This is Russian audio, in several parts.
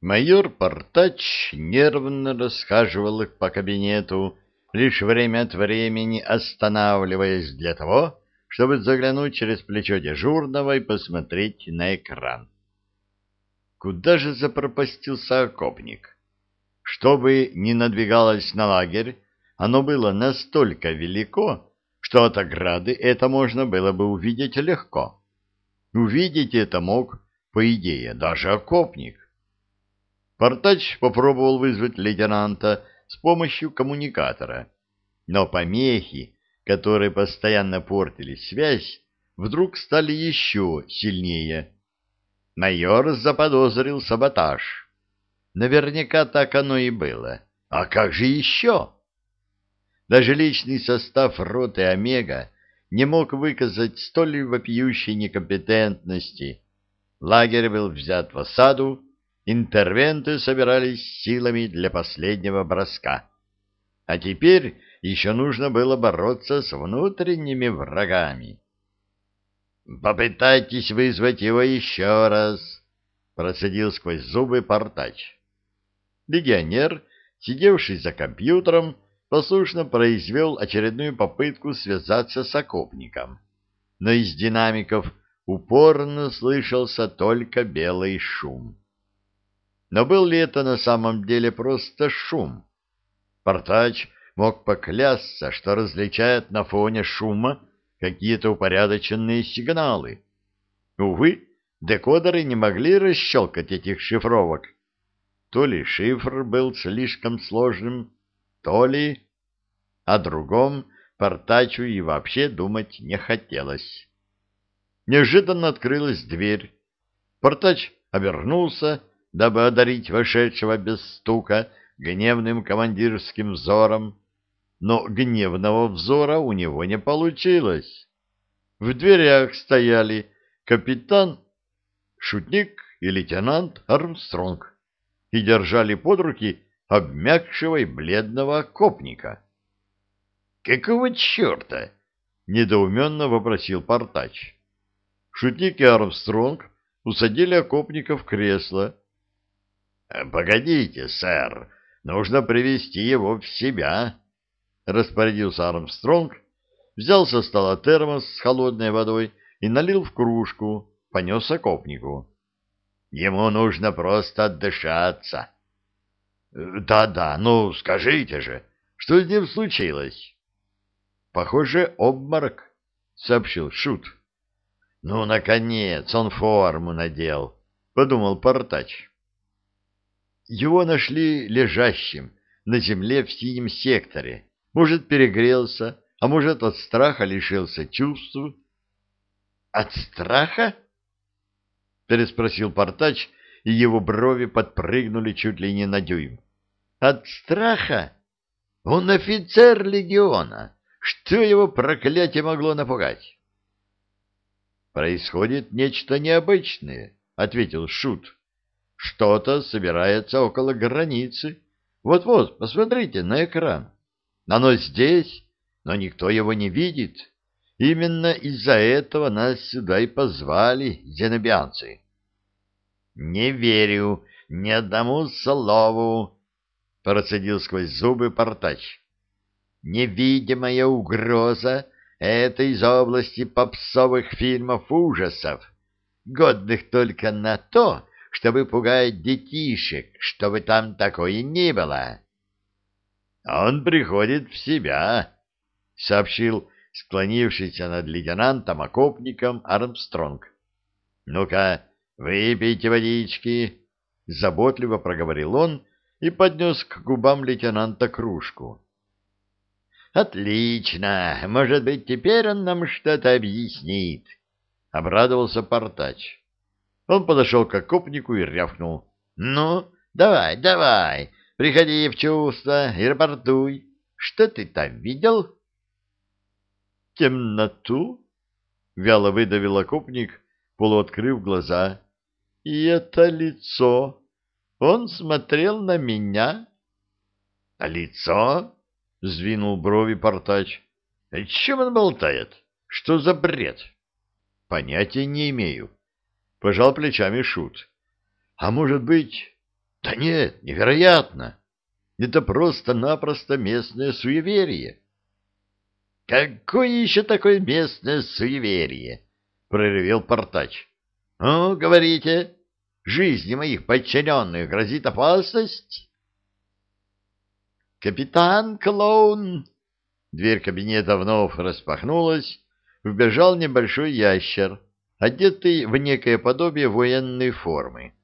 Майор Портач нервно расхаживал по кабинету, лишь время от времени останавливаясь для того, чтобы заглянуть через плечо дежурного и посмотреть на экран. Куда же запропастился окопник? Чтобы не надвигалось на лагерь, оно было настолько велико, что от ограды это можно было бы увидеть легко. Увидеть это мог, по идее, даже окопник. Портач попробовал вызвать лейтенанта с помощью коммуникатора, но помехи, которые постоянно портили связь, вдруг стали еще сильнее. Майор заподозрил саботаж. Наверняка так оно и было. А как же еще? Даже личный состав роты «Омега» не мог выказать столь вопиющей некомпетентности. Лагерь был взят в осаду, интервенты собирались силами для последнего броска. А теперь еще нужно было бороться с внутренними врагами. «Попытайтесь вызвать его еще раз», — процедил сквозь зубы портач. Легионер, сидевший за компьютером, послушно произвел очередную попытку связаться с окопником. Но из динамиков упорно слышался только белый шум. Но был ли это на самом деле просто шум? Портач мог поклясться, что различает на фоне шума какие-то упорядоченные сигналы. Увы, декодеры не могли расщелкать этих шифровок. То ли шифр был слишком сложным, то ли... О другом Портачу и вообще думать не хотелось. Неожиданно открылась дверь. Портач обернулся дабы одарить вошедшего без стука гневным командирским взором, но гневного взора у него не получилось. В дверях стояли капитан, шутник и лейтенант Армстронг и держали под руки обмякшего и бледного окопника. «Какого черта?» — недоуменно вопросил Портач. Шутник и Армстронг усадили окопника в кресло, Погодите, сэр, нужно привести его в себя, — распорядился Армстронг, взял со стола термос с холодной водой и налил в кружку, понес окопнику. — Ему нужно просто отдышаться. «Э, да — ну скажите же, что с ним случилось? — Похоже, обморок, — сообщил Шут. — Ну, наконец, он форму надел, — подумал Портач. Его нашли лежащим на земле в синем секторе. Может, перегрелся, а может, от страха лишился чувств. — От страха? — переспросил Портач, и его брови подпрыгнули чуть ли не на дюйм. — От страха? Он офицер легиона. Что его проклятие могло напугать? — Происходит нечто необычное, — ответил Шут. — что-то собирается около границы. Вот-вот, посмотрите на экран. Оно здесь, но никто его не видит. Именно из-за этого нас сюда и позвали зенобианцы. — Не верю ни одному слову, — процедил сквозь зубы Портач. — Невидимая угроза — это из области попсовых фильмов ужасов, годных только на то, чтобы пугать детишек, чтобы там такое не было. — Он приходит в себя, — сообщил склонившийся над лейтенантом окопником Армстронг. — Ну-ка, выпейте водички, — заботливо проговорил он и поднес к губам лейтенанта кружку. — Отлично! Может быть, теперь он нам что-то объяснит, — обрадовался Портач. Он подошел к окопнику и рявкнул. — Ну, давай, давай, приходи в чувство и рапортуй. Что ты там видел? — Темноту? — вяло выдавил окопник, полуоткрыв глаза. — И это лицо. Он смотрел на меня. — А лицо? — сдвинул брови портач. — чем он болтает? Что за бред? — Понятия не имею. — пожал плечами Шут. — А может быть, Да нет, невероятно. Это просто-напросто местное суеверие. Какое еще такое местное суеверие? Проревел портач. Ну, говорите, жизни моих подчиненных грозит опасность? Капитан Клоун! Дверь кабинета вновь распахнулась, вбежал небольшой ящер, одетый в некое подобие военной формы.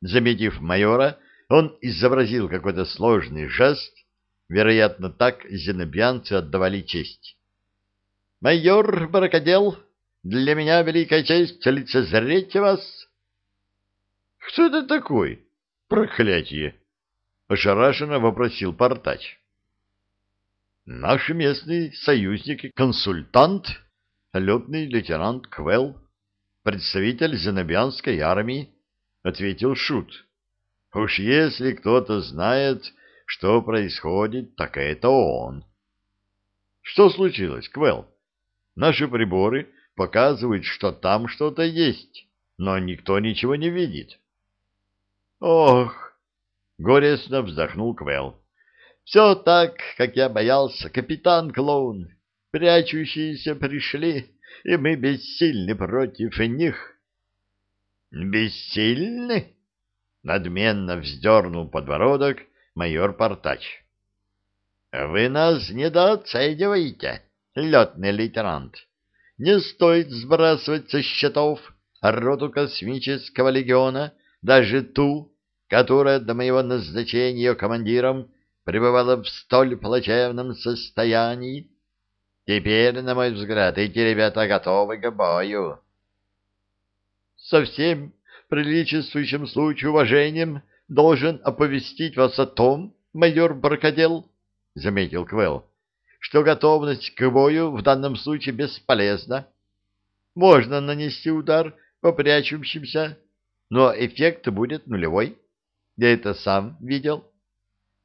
Заметив майора, он изобразил какой-то сложный жест, вероятно, так зенобианцы отдавали честь. «Майор Баракодел, для меня великая честь лицезреть вас!» «Кто это такой? Проклятие!» — ошарашенно вопросил Портач. «Наш местный союзник и консультант, летный лейтенант Квелл, представитель зенобианской армии, — ответил Шут. — Уж если кто-то знает, что происходит, так это он. — Что случилось, Квел? Наши приборы показывают, что там что-то есть, но никто ничего не видит. — Ох! — горестно вздохнул Квел. — Все так, как я боялся, капитан-клоун. Прячущиеся пришли, и мы бессильны против них. — Бессильны? Надменно вздернул подбородок майор Портач. Вы нас недооцениваете, летный лейтенант. Не стоит сбрасывать со счетов роту космического легиона, даже ту, которая до моего назначения командиром пребывала в столь плачевном состоянии. Теперь, на мой взгляд, эти ребята готовы к бою со всем приличествующим случаю уважением должен оповестить вас о том, майор Баркадел, — заметил Квелл, — что готовность к бою в данном случае бесполезна. Можно нанести удар по прячущимся, но эффект будет нулевой. Я это сам видел.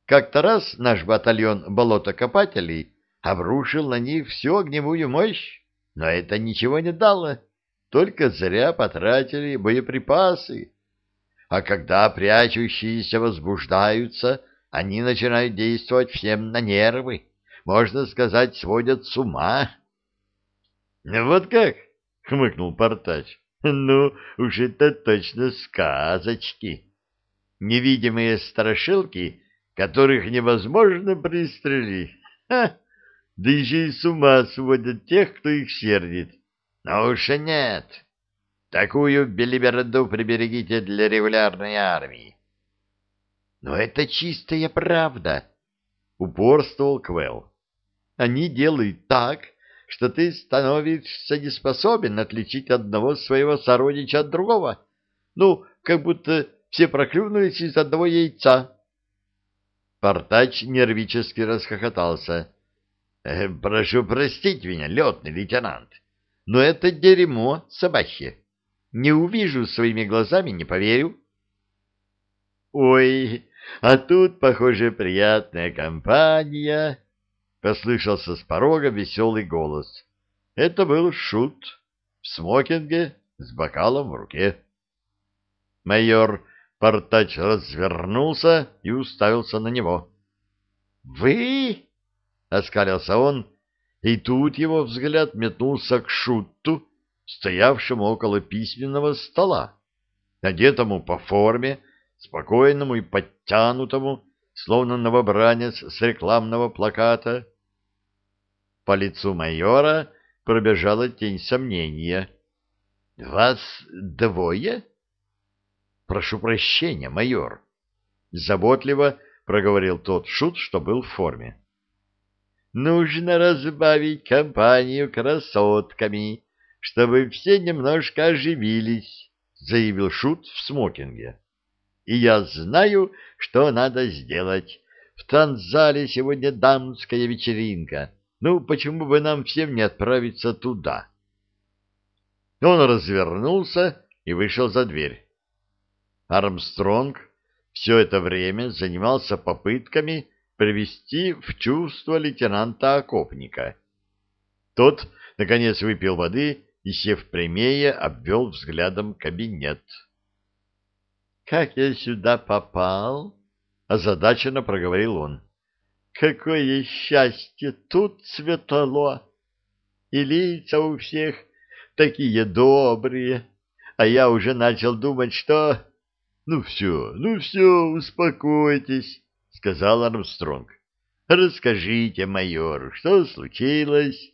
Как-то раз наш батальон болотокопателей обрушил на них всю огневую мощь, но это ничего не дало только зря потратили боеприпасы. А когда прячущиеся возбуждаются, они начинают действовать всем на нервы, можно сказать, сводят с ума. — Вот как? — хмыкнул Портач. — Ну, уж это точно сказочки. Невидимые страшилки, которых невозможно пристрелить. Ха! Да еще и с ума сводят тех, кто их сердит. Ну уж и нет. Такую белиберду приберегите для регулярной армии. Но это чистая правда, упорствовал Квелл. Они делают так, что ты становишься неспособен отличить одного своего сородича от другого. Ну, как будто все проклюнулись из одного яйца. Портач нервически расхохотался. «Э, — Прошу простить меня, летный лейтенант. — но это дерьмо собачье. Не увижу своими глазами, не поверю. Ой, а тут, похоже, приятная компания, послышался с порога веселый голос. Это был шут в смокинге с бокалом в руке. Майор Портач развернулся и уставился на него. «Вы?» — оскалился он и тут его взгляд метнулся к Шутту, стоявшему около письменного стола, одетому по форме, спокойному и подтянутому, словно новобранец с рекламного плаката. По лицу майора пробежала тень сомнения. — Вас двое? — Прошу прощения, майор. Заботливо проговорил тот шут, что был в форме. Нужно разбавить компанию красотками, чтобы все немножко оживились, — заявил Шут в смокинге. — И я знаю, что надо сделать. В танцзале сегодня дамская вечеринка. Ну, почему бы нам всем не отправиться туда? Он развернулся и вышел за дверь. Армстронг все это время занимался попытками привести в чувство лейтенанта Окопника. Тот, наконец, выпил воды и, сев прямее, обвел взглядом кабинет. Как я сюда попал? Озадаченно проговорил он. Какое счастье тут цветало! И лица у всех такие добрые, а я уже начал думать, что... — Ну все, ну все, успокойтесь, — сказал Армстронг. — Расскажите, майор, что случилось?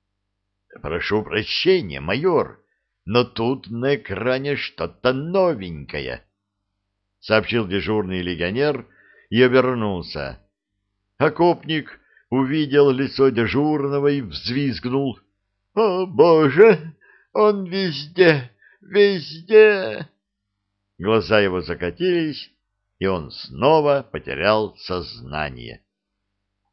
— Прошу прощения, майор, но тут на экране что-то новенькое, — сообщил дежурный легионер и обернулся. Окопник увидел лицо дежурного и взвизгнул. — О, Боже! Он везде, везде! Глаза его закатились, и он снова потерял сознание.